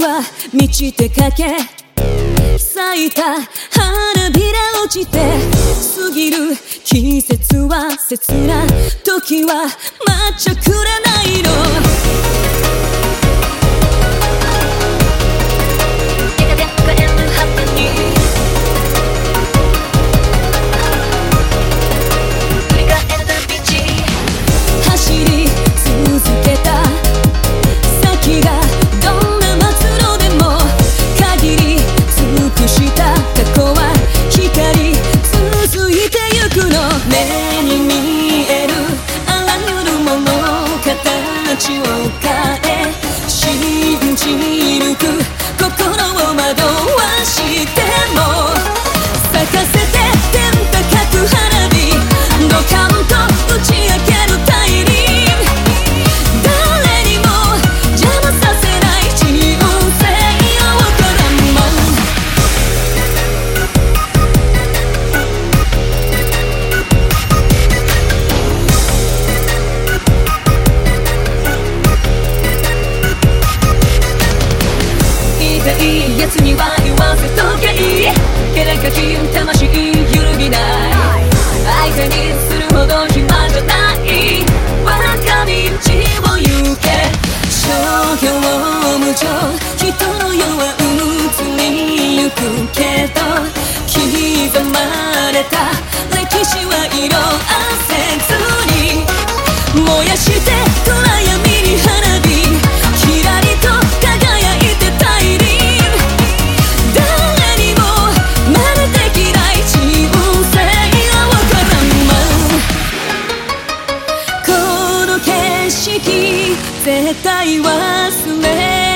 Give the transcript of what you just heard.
は満ちてかけ。咲いた花びら落ちて。過ぎる季節は切な。時は抹茶くらない街を変え痛い。やつには言わせとけけなかき魂揺るぎない。相手にするほど暇じゃない。若道を行け商業無常人の世は移りゆくけど刻まれた景色絶対忘れ